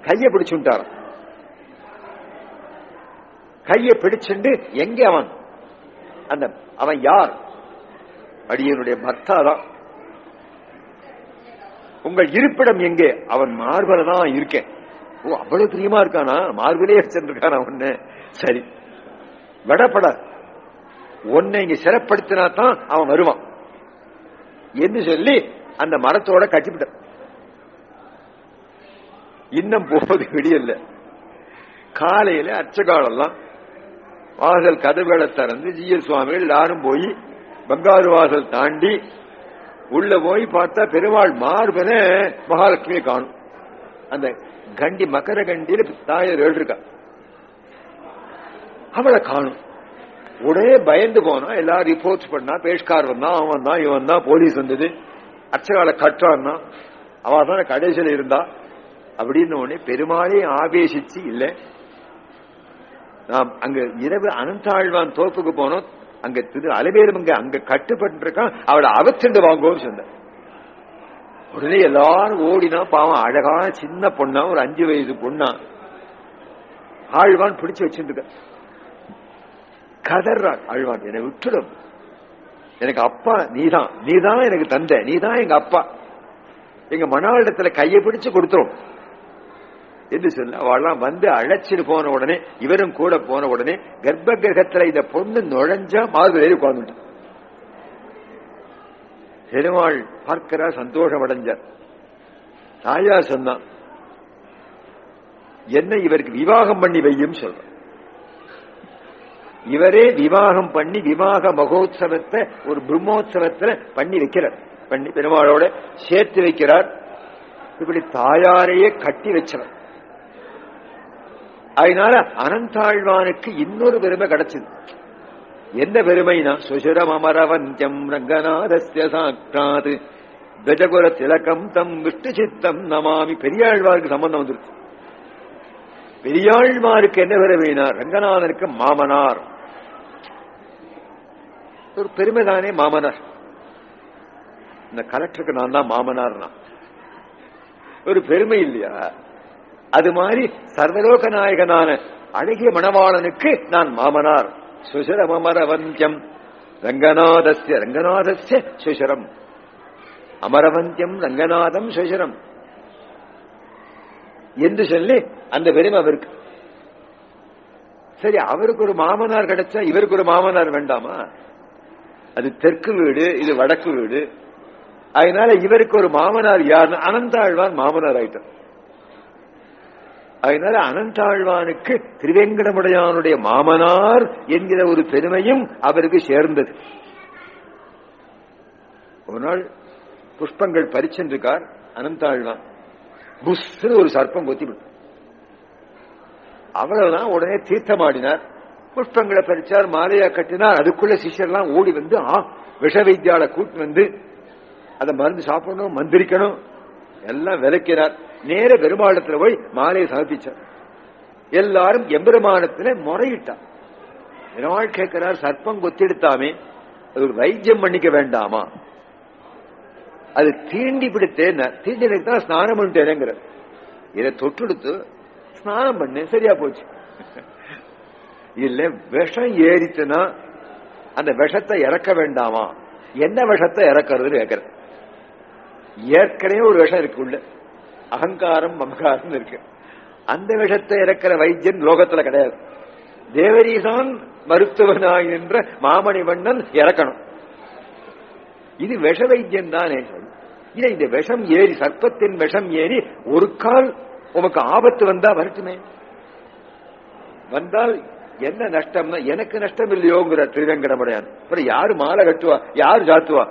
கைய பிடிச்சுட்டாராம் கைய பிடிச்சுண்டு எங்க அவன்? அந்த அவன் யார்? அடியனுடைய பக்தா தான். உங்கள் இருப்பிடம் எங்கே? அவன் மார்பல தான் இருக்கேன். ஓ அவ்வளவு பிரியமா இருக்கானா? மார்பிலே சென்றிருக்கானா ஒன்னு சரி. விடப்பட. உன்னை இங்க சிறப்படுத்தினா தான் அவன் வருவான். என்று சொல்லி அந்த மரத்தோட கட்டிவிட்ட இன்னும் போவது விடியல்ல. காலையில அச்சகாலெல்லாம் வாசல் கதவுகளை திறந்து ஜிஎல் சுவாமிகள் எல்லாரும் போய் பங்காரு வாசல் தாண்டி உள்ள போய் பார்த்தா பெருமாள் மார்பன மகாலட்சுமியை காணும். அந்த கண்டி மக்கர கண்டியில தாயர் எழுதிருக்கா அவளை காணும். உடனே பயந்து போனா எல்லாரும் ரிப்போர்ட் பண்ணா பேஷ்கார் வந்தான் அவன் தான் இவன் தான் போலீஸ் வந்தது. அச்சகால கட்டுறான்னா அவ தான் கடைசியில் இருந்தா. அப்படின்னு உடனே பெருமாளே ஆவேசிச்சு இல்ல நாம் அங்க இரவு அனந்தாழ்வான் தோப்புக்கு போனோம். அங்க திரு அலவேலுமங்க அங்க கட்டுப்பட்டு இருக்கான் அவளை அவச்சண்டு வாங்குவோம் சொன்ன உடனே எல்லாரும் ஓடினா பாவம் அழகான சின்ன பொண்ணா ஒரு அஞ்சு வயசு பொண்ணா ஆழ்வான் பிடிச்சு வச்சிருக்க கதர்றான் ஆழ்வான் என்னை விட்டுடும். எனக்கு அப்பா நீதான் நீதான் எனக்கு தந்த நீதான் எங்க அப்பா. எங்க மணாளிடத்துல கையை பிடிச்சு கொடுத்துரும். என்று சொன்னா அவெல்லாம் வந்து அழைச்சிட்டு போன உடனே இவரும் கூட போன உடனே கர்ப்ப கிரகத்துல இந்த பொண்ணு நுழைஞ்சா மார்கழி உட்கார்ந்துட்டான் பெருமாள் பார்க்கிறா சந்தோஷம் அடைஞ்சார். தாயா சொன்னான் என்ன இவருக்கு விவாகம் பண்ணி வையும் சொல்ற. இவரே விவாகம் பண்ணி விவாக மகோத்சவத்தை ஒரு பிரம்மோத்சவத்துல பண்ணி வைக்கிறார். பண்ணி பெருமாளோட சேர்த்து வைக்கிறார். இப்படி தாயாரையே கட்டி வச்சவர். அதனால அனந்தாழ்வானுக்கு இன்னொரு பெருமை கிடைச்சது. எந்த பெருமைனா சுசிரம் அமரவந்தியம் ரங்கநாதஸ்ய சாட்சாத் கஜகுல திலகம் தம் விஷ்ணு சித்தம் நமாமி. பெரியாழ்வாருக்கு சம்பந்தம் வந்துருக்கு. பெரியாழ்வாருக்கு என்ன பெருமைனா ரங்கநாதனுக்கு மாமனார். ஒரு பெருமை தானே மாமனார். இந்த கலெக்டருக்கு நான் தான் மாமனார்னா. ஒரு பெருமை இல்லையா? அது மாதிரி சர்வலோக நாயகனான அழகிய மணவாளனுக்கு நான் மாமனார். சுசரமரவந்தியம் ரங்கநாதஸ்ய ரங்கநாதஸ்ய சுசரம் அமரவந்தியம் ரங்கநாதம் சுசரம் என்று சொல்லி அந்த பெருமை அவருக்கு. சரி அவருக்கு ஒரு மாமனார் கிடைச்சா இவருக்கு ஒரு மாமனார் வேண்டாமா? அது தெற்கு வீடு இது வடக்கு வீடு. அதனால இவருக்கு ஒரு மாமனார் யார் அனந்தாழ்வான் மாமனார் ஆயிட்டார். அதனால அனந்தாழ்வானுக்கு திருவேங்கடமுடையானுடைய மாமனார் என்கிற ஒரு பெருமையும் அவருக்கு சேர்ந்தது. ஒரு நாள் புஷ்பங்கள் பறிச்சென்றிருக்கார் அனந்தாழ்வான். புஷ்னு ஒரு சர்ப்பம் கொத்தி அவ்வளவுதான் உடனே தீர்த்தமாடினார். புஷ்பங்களை பறிச்சார் மாலையா கட்டினார். அதுக்குள்ள சிஷியர்லாம் ஓடி வந்து ஆ விஷ வைத்தியால கூட்டு வந்து அதை மருந்து சாப்பிடணும் மந்திரிக்கணும் எல்லாம் விளக்கிறார் நேர பெருமாளத்துல போய் மாலையை சமர்ப்பிச்சார். எல்லாரும் எம்பெருமானத்துல முறையிட்டார். பெருமாள் கேட்கிறார் சர்ப்பம் கொத்தெடுத்தாமே அது ஒரு வைத்தியம் பண்ணிக்க வேண்டாமா? அது தீண்டி பிடித்தேன் தீண்டி தான் ஸ்நானம் பண்ணிட்டேனேங்கிற இதை தொட்டுடுத்து ஸ்நானம் பண்ணு சரியா போச்சு. இல்ல விஷம் ஏறிச்சுன்னா அந்த விஷத்தை இறக்க வேண்டாமா? என்ன விஷத்தை இறக்குறதுன்னு கேட்கிற ஏற்கனவே ஒரு விஷம் இருக்கு உள்ள. அகங்காரம் மமகாரம் இருக்கு. அந்த விஷத்தை இறக்கிற வைத்தியன் லோகத்துல கிடையாது. தேவரீதான் மருத்துவனாய் என்ற மாமணி வண்ணன் இறக்கணும். இது விஷ வைத்தியம் தானே இல்ல இந்த விஷம் ஏறி சர்ப்பத்தின் விஷம் ஏறி ஒரு கால் உமக்கு ஆபத்து வந்தா வரட்டுமே வந்தால் என்ன நஷ்டம்னா எனக்கு நஷ்டம் இல்லையோங்கிற திருவேங்கடமுடையான் அப்புறம் யாரு மாலை கட்டுவா? யாரு சாத்துவா?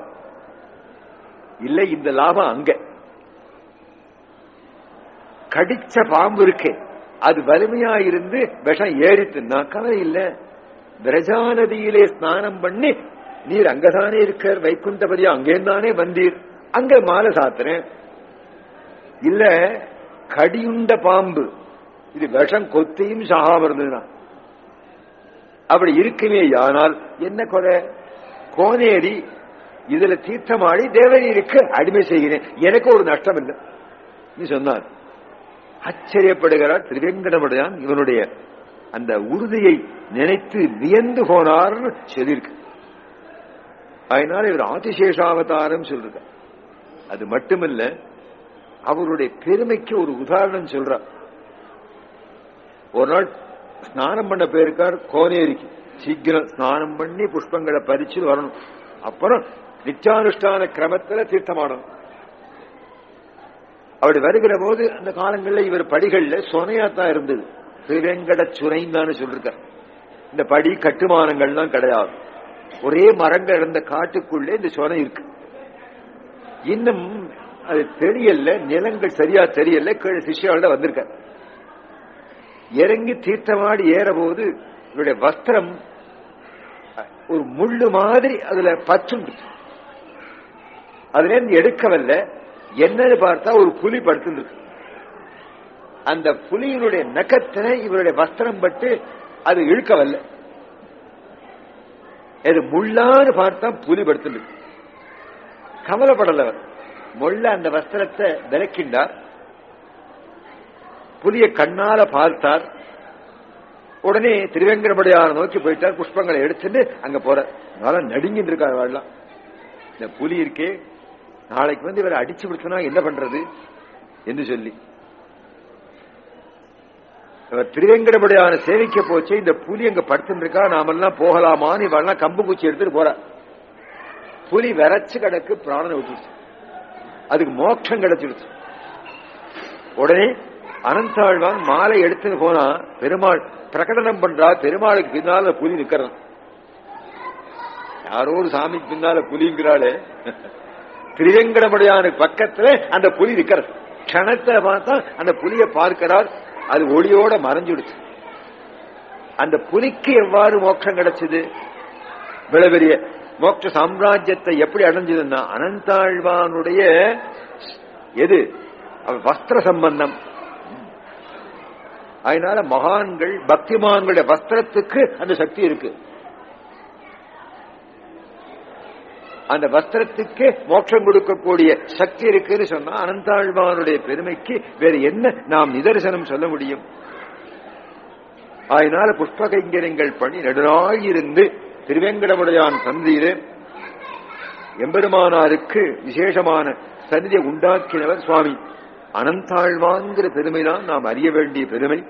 இல்ல இந்த லாபம் அங்க. கடிச்ச பாம்பு இருக்கு. அது வலிமையா இருந்து விஷம் ஏறித்துன்னா கவலை இல்ல. பிரஜா நதியிலே ஸ்நானம் பண்ணி நீர் அங்கதானே இருக்கார் வைகுண்டபதியா அங்கேந்தானே வந்தீர். அங்க மாலை சாத்துறேன் இல்ல கடியுண்ட பாம்பு. இது விஷம் கொத்தியும் சாகாம அப்படி இருக்குமே ஆனால் என்ன கொலை? கோனேரி இதுல தீர்த்தமாடி தேவநீருக்கு அடிமை செய்கிறேன். எனக்கு ஒரு நஷ்டம் இல்லை. நீ சொன்னார். ஆச்சரியப்படுகிறார். திருவேங்கடமுடையான் இவனுடைய அந்த உறுதியை நினைத்து வியந்து போனார் சொல்லியிருக்கு. அதனால இவர் ஆதிசேஷாவதாரம் சொல்றார் அது மட்டுமல்ல அவருடைய பெருமைக்கு ஒரு உதாரணம் சொல்றார். ஒரு நாள் ஸ்நானம் பண்ண போயிருக்கார் கோனேரிக்கு. சீக்கிரம் ஸ்நானம் பண்ணி புஷ்பங்களை பறிச்சு வரணும். அப்புறம் நிச்சானுஷ்டான கிரமத்துல தீர்த்தமாடணும். அப்படி வருகிற போது அந்த காலங்களில் இவர் படிகள்ல சொனையாத்தான் இருந்தது. திருவேங்கட சுனைந்தான்னு சொல்லிருக்கார். இந்த படி கட்டுமானங்கள்லாம் கிடையாது. ஒரே மரங்கள் இருந்த காட்டுக்குள்ளே இந்த சொனை இருக்கு. இன்னும் அது தெரியல நிலங்கள் சரியா தெரியல கீழே சிஷ்யாவோட வந்திருக்க இறங்கி தீர்த்தமாடி ஏற போது இவருடைய வஸ்திரம் ஒரு முள்ளு மாதிரி அதுல பச்சுண்டு அதுல இருந்து எடுக்கவல்ல என்னன்னு பார்த்தா ஒரு புலி படுத்துருக்கு அந்த புலியினுடைய நகத்தினை இவருடைய வஸ்திரம் பட்டு அது இழுக்கவல்ல. இது முள்ளான்னு பார்த்தா புலி படுத்துருக்கு கவலைப்படலவர் முள்ள அந்த வஸ்திரத்தை விளக்கின்றார். புலிய கண்ணால பார்த்தார். உடனே திருவேங்கடமுடையான நோக்கி போயிட்டார். புஷ்பங்களை எடுத்துட்டு அங்க போற நல்லா நடுங்கிட்டு இருக்காரு வாழலாம். இந்த புலி இருக்கே நாளைக்கு வந்து இவரை அடிச்சு விடுத்தனா என்ன பண்றது என்று சொல்லி. அவர் திருவேங்கடபடியான சேவிக்க போச்சு இந்த புலி அங்க படுத்துருக்கா இருக்கா நாமெல்லாம் போகலாமான்னு இவெல்லாம் கம்பு குச்சி எடுத்துட்டு போற புலி விரைச்சு கிடக்கு பிராணனை விட்டுருச்சு. அதுக்கு மோட்சம் கிடைச்சிடுச்சு உடனே அனந்தாழ்வான் மாலை எடுத்துன்னு போனா பெருமாள் பிரகடனம் பண்றா பெருமாளுக்கு பின்னால புலி நிக்கிறான். யாரோ ஒரு சாமிக்கு பின்னால புலிங்கிறாளே. திருவேங்கடமுடையானுக்கு பக்கத்துல அந்த புலி நிக்கிறது. கணத்தை பார்த்தா அந்த புலியை பார்க்கிறார். அது ஒளியோட மறைஞ்சுடுச்சு. அந்த புலிக்கு எவ்வாறு மோட்சம் கிடைச்சது? விளவெரிய மோட்ச சாம்ராஜ்யத்தை எப்படி அடைஞ்சதுன்னா அனந்தாழ்வானுடைய எது? வஸ்திர சம்பந்தம். அதனால மகான்கள் பக்திமான்களுடைய வஸ்திரத்துக்கு அந்த சக்தி இருக்கு. அந்த வஸ்திரத்துக்கு மோட்சம் கொடுக்கக்கூடிய சக்தி இருக்குன்னு சொன்னா அனந்தாழ்வானுடைய பெருமைக்கு வேற என்ன நாம் நிதர்சனம் சொல்ல முடியும்? அதனால புஷ்பகைங்கரங்கள் பணி பண்ணி நெடுநாயிருந்து திருவேங்கடமுடையான் சந்தியிலே எம்பெருமானாருக்கு விசேஷமான சந்தியை உண்டாக்கினவர் சுவாமி. அனந்தாழ்வான்கிற பெருமைதான் நாம் அறிய வேண்டிய பெருமை.